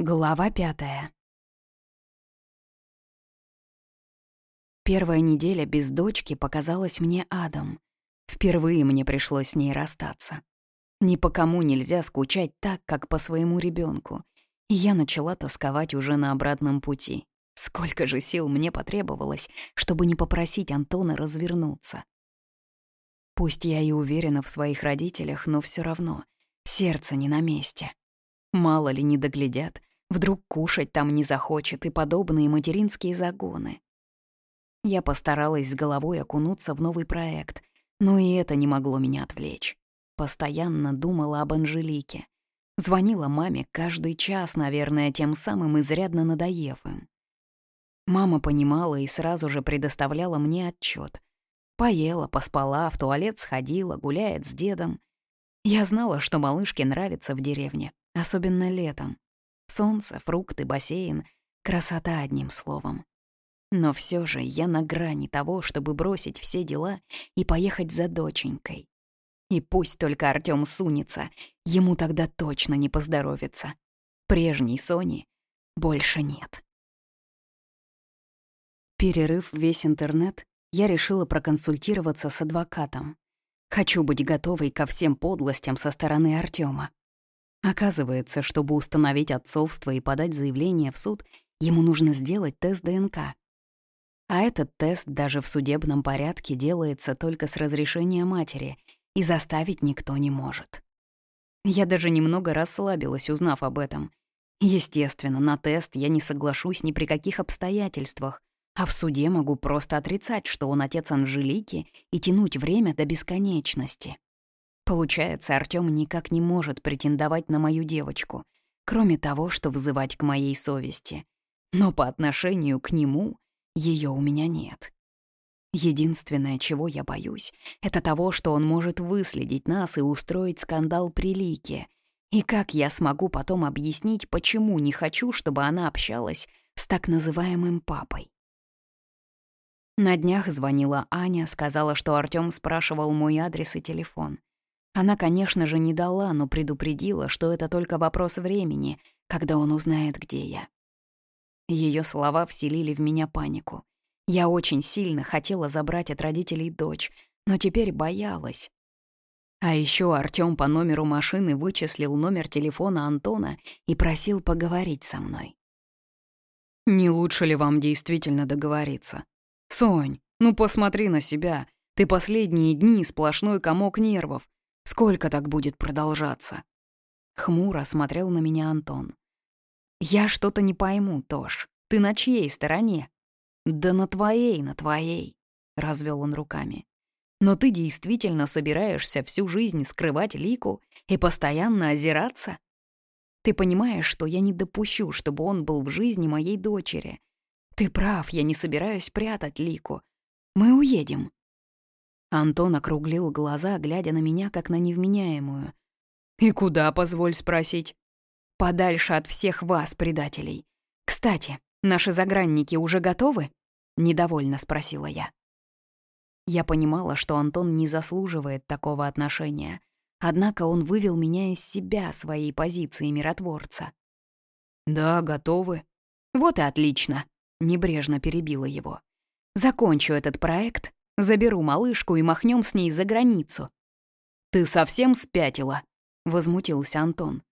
Глава пятая. Первая неделя без дочки показалась мне адом. Впервые мне пришлось с ней расстаться. Ни по кому нельзя скучать так, как по своему ребенку. И я начала тосковать уже на обратном пути. Сколько же сил мне потребовалось, чтобы не попросить Антона развернуться. Пусть я и уверена в своих родителях, но все равно сердце не на месте. Мало ли не доглядят, Вдруг кушать там не захочет и подобные материнские загоны. Я постаралась с головой окунуться в новый проект, но и это не могло меня отвлечь. Постоянно думала об Анжелике. Звонила маме каждый час, наверное, тем самым изрядно надоев им. Мама понимала и сразу же предоставляла мне отчет. Поела, поспала, в туалет сходила, гуляет с дедом. Я знала, что малышке нравится в деревне, особенно летом. Солнце, фрукты, бассейн. Красота одним словом. Но все же я на грани того, чтобы бросить все дела и поехать за доченькой. И пусть только Артём сунется, ему тогда точно не поздоровится. Прежней Сони больше нет. Перерыв весь интернет, я решила проконсультироваться с адвокатом. Хочу быть готовой ко всем подлостям со стороны Артёма. Оказывается, чтобы установить отцовство и подать заявление в суд, ему нужно сделать тест ДНК. А этот тест даже в судебном порядке делается только с разрешения матери, и заставить никто не может. Я даже немного расслабилась, узнав об этом. Естественно, на тест я не соглашусь ни при каких обстоятельствах, а в суде могу просто отрицать, что он отец Анжелики, и тянуть время до бесконечности. Получается, Артём никак не может претендовать на мою девочку, кроме того, что вызывать к моей совести. Но по отношению к нему её у меня нет. Единственное, чего я боюсь, это того, что он может выследить нас и устроить скандал при Лике. И как я смогу потом объяснить, почему не хочу, чтобы она общалась с так называемым папой? На днях звонила Аня, сказала, что Артём спрашивал мой адрес и телефон. Она, конечно же, не дала, но предупредила, что это только вопрос времени, когда он узнает, где я. Ее слова вселили в меня панику. Я очень сильно хотела забрать от родителей дочь, но теперь боялась. А еще Артём по номеру машины вычислил номер телефона Антона и просил поговорить со мной. «Не лучше ли вам действительно договориться? Сонь, ну посмотри на себя. Ты последние дни сплошной комок нервов. Сколько так будет продолжаться?» Хмуро смотрел на меня Антон. «Я что-то не пойму, Тош. Ты на чьей стороне?» «Да на твоей, на твоей», — развел он руками. «Но ты действительно собираешься всю жизнь скрывать Лику и постоянно озираться? Ты понимаешь, что я не допущу, чтобы он был в жизни моей дочери. Ты прав, я не собираюсь прятать Лику. Мы уедем. Антон округлил глаза, глядя на меня, как на невменяемую. «И куда, позволь спросить?» «Подальше от всех вас, предателей. Кстати, наши загранники уже готовы?» — недовольно спросила я. Я понимала, что Антон не заслуживает такого отношения, однако он вывел меня из себя своей позиции миротворца. «Да, готовы». «Вот и отлично», — небрежно перебила его. «Закончу этот проект, Заберу малышку и махнем с ней за границу». «Ты совсем спятила?» — возмутился Антон.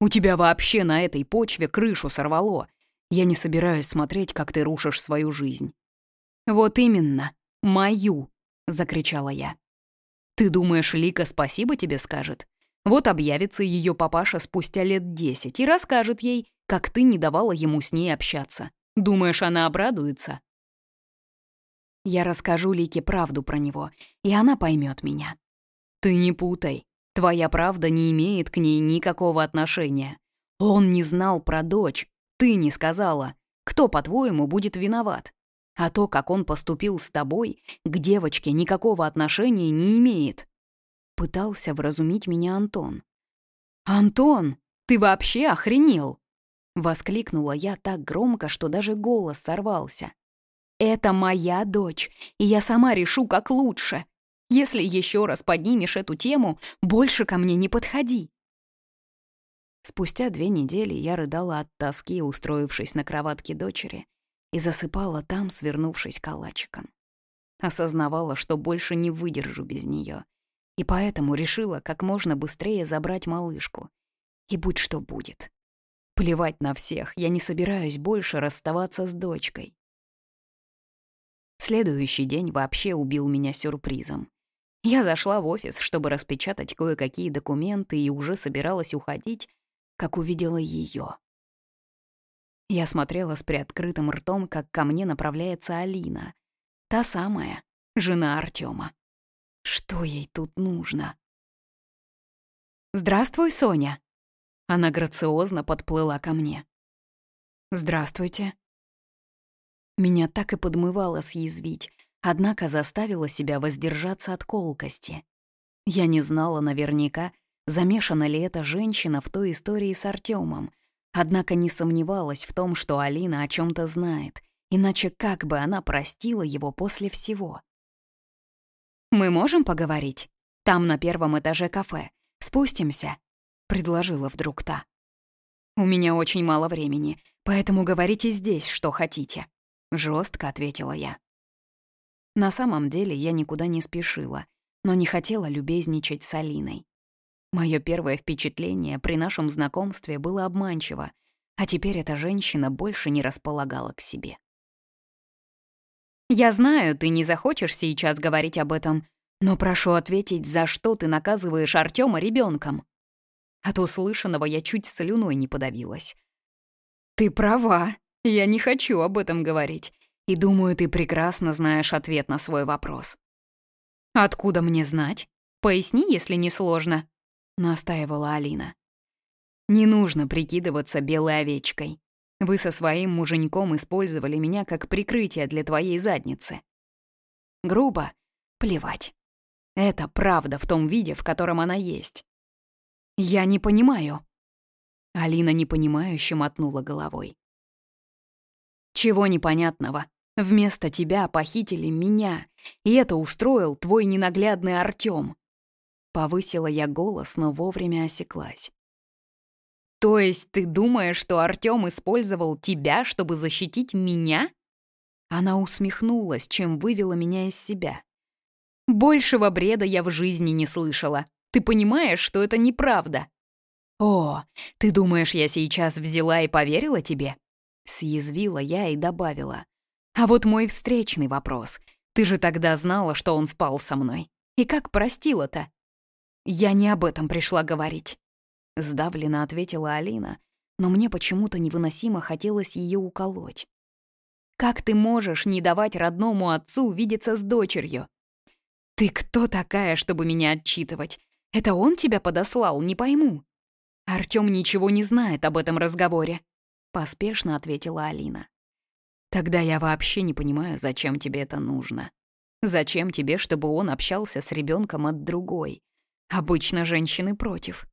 «У тебя вообще на этой почве крышу сорвало. Я не собираюсь смотреть, как ты рушишь свою жизнь». «Вот именно, мою!» — закричала я. «Ты думаешь, Лика спасибо тебе скажет? Вот объявится ее папаша спустя лет десять и расскажет ей, как ты не давала ему с ней общаться. Думаешь, она обрадуется?» Я расскажу Лике правду про него, и она поймет меня. Ты не путай. Твоя правда не имеет к ней никакого отношения. Он не знал про дочь. Ты не сказала. Кто, по-твоему, будет виноват? А то, как он поступил с тобой, к девочке никакого отношения не имеет. Пытался вразумить меня Антон. «Антон, ты вообще охренел?» Воскликнула я так громко, что даже голос сорвался. Это моя дочь, и я сама решу, как лучше. Если еще раз поднимешь эту тему, больше ко мне не подходи. Спустя две недели я рыдала от тоски, устроившись на кроватке дочери, и засыпала там, свернувшись калачиком. Осознавала, что больше не выдержу без нее, и поэтому решила как можно быстрее забрать малышку. И будь что будет. Плевать на всех, я не собираюсь больше расставаться с дочкой. Следующий день вообще убил меня сюрпризом. Я зашла в офис, чтобы распечатать кое-какие документы и уже собиралась уходить, как увидела ее. Я смотрела с приоткрытым ртом, как ко мне направляется Алина. Та самая, жена Артема. Что ей тут нужно? «Здравствуй, Соня!» Она грациозно подплыла ко мне. «Здравствуйте!» Меня так и подмывало съязвить, однако заставила себя воздержаться от колкости. Я не знала наверняка, замешана ли эта женщина в той истории с Артемом, однако не сомневалась в том, что Алина о чем то знает, иначе как бы она простила его после всего. «Мы можем поговорить? Там на первом этаже кафе. Спустимся», — предложила вдруг та. «У меня очень мало времени, поэтому говорите здесь, что хотите», — жестко ответила я. На самом деле я никуда не спешила, но не хотела любезничать с Алиной. Мое первое впечатление при нашем знакомстве было обманчиво, а теперь эта женщина больше не располагала к себе. Я знаю, ты не захочешь сейчас говорить об этом, но прошу ответить, за что ты наказываешь Артема ребенком. От услышанного я чуть слюной не подавилась. Ты права, я не хочу об этом говорить, и думаю, ты прекрасно знаешь ответ на свой вопрос. Откуда мне знать? Поясни, если не сложно, настаивала Алина. Не нужно прикидываться белой овечкой. Вы со своим муженьком использовали меня как прикрытие для твоей задницы. Грубо? Плевать. Это правда в том виде, в котором она есть. Я не понимаю. Алина непонимающе мотнула головой. Чего непонятного? Вместо тебя похитили меня, и это устроил твой ненаглядный Артём. Повысила я голос, но вовремя осеклась. То есть ты думаешь, что Артём использовал тебя, чтобы защитить меня? Она усмехнулась, чем вывела меня из себя. Большего бреда я в жизни не слышала. Ты понимаешь, что это неправда? О, ты думаешь, я сейчас взяла и поверила тебе? Съязвила я и добавила. А вот мой встречный вопрос. Ты же тогда знала, что он спал со мной. И как простила-то? Я не об этом пришла говорить. Сдавленно ответила Алина, но мне почему-то невыносимо хотелось ее уколоть. «Как ты можешь не давать родному отцу видеться с дочерью?» «Ты кто такая, чтобы меня отчитывать? Это он тебя подослал, не пойму». «Артём ничего не знает об этом разговоре», — поспешно ответила Алина. «Тогда я вообще не понимаю, зачем тебе это нужно. Зачем тебе, чтобы он общался с ребенком от другой? Обычно женщины против.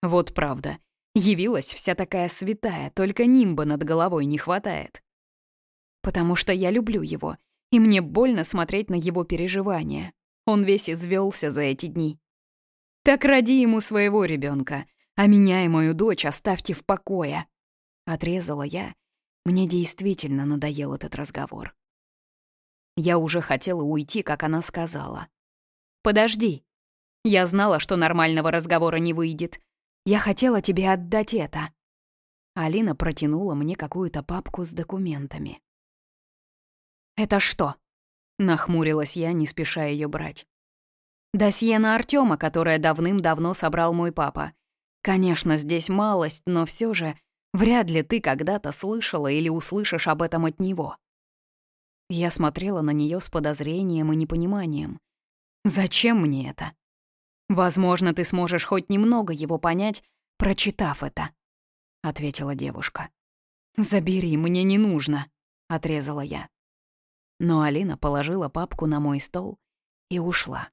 Вот правда. Явилась вся такая святая, только нимба над головой не хватает. Потому что я люблю его, и мне больно смотреть на его переживания. Он весь извелся за эти дни. Так роди ему своего ребенка, а меня и мою дочь оставьте в покое. Отрезала я. Мне действительно надоел этот разговор. Я уже хотела уйти, как она сказала. «Подожди». Я знала, что нормального разговора не выйдет, я хотела тебе отдать это». Алина протянула мне какую-то папку с документами. «Это что?» — нахмурилась я, не спеша ее брать. «Досье на Артема, которое давным-давно собрал мой папа. Конечно, здесь малость, но все же вряд ли ты когда-то слышала или услышишь об этом от него». Я смотрела на нее с подозрением и непониманием. «Зачем мне это?» Возможно, ты сможешь хоть немного его понять, прочитав это», — ответила девушка. «Забери, мне не нужно», — отрезала я. Но Алина положила папку на мой стол и ушла.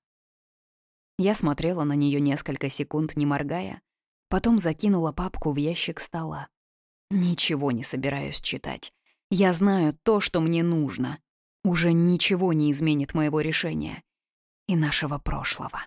Я смотрела на нее несколько секунд, не моргая, потом закинула папку в ящик стола. Ничего не собираюсь читать. Я знаю то, что мне нужно. Уже ничего не изменит моего решения и нашего прошлого.